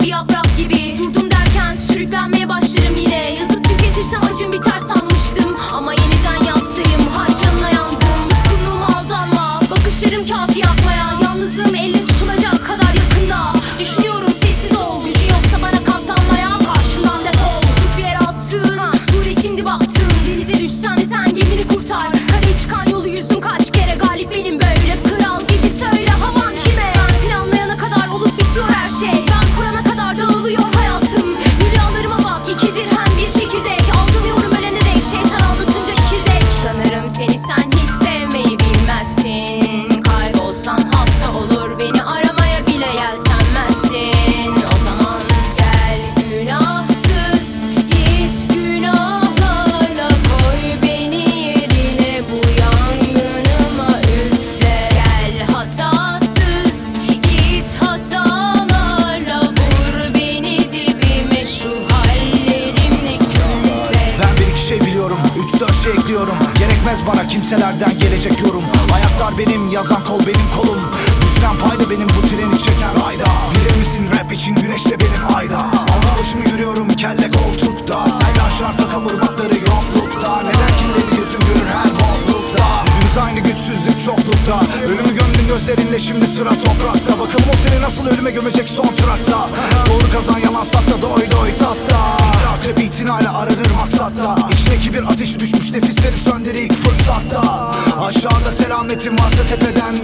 bir yaprak gibi. Durdum derken sürüklenmeye başlarım yine. Yazıp tüketirsem acım biter sanmıştım. Ama yeniden yastayım hay canına yandım. Suskunluğuma aldanma bakışlarım kafi yapmaya. Yalnızlığım elle tutulacak dört şey ekliyorum. Gerekmez bana kimselerden gelecek yorum. Ayaklar benim yazan kol benim kolum. Düşüren payda benim bu treni çeken ayda. Bilir misin rap için güneş de benim ayda. Aldım başımı yürüyorum kelle koltukta. Sen şarta kavurmakları yoklukta. Neden kimleri gözüm görür her bollukta Gücümüz aynı güçsüzlük çoklukta. Ölümü gömdün gözlerinle şimdi sıra toprakta. Bakalım o seni nasıl ölüme gömecek son trakta. Doğru kazan yalan sakla doy doy tatla Akrep itinayla aranır bir ateşi düşmüş nefisleri söndür ilk fırsatta. Aşağıda selametin varsa tepeden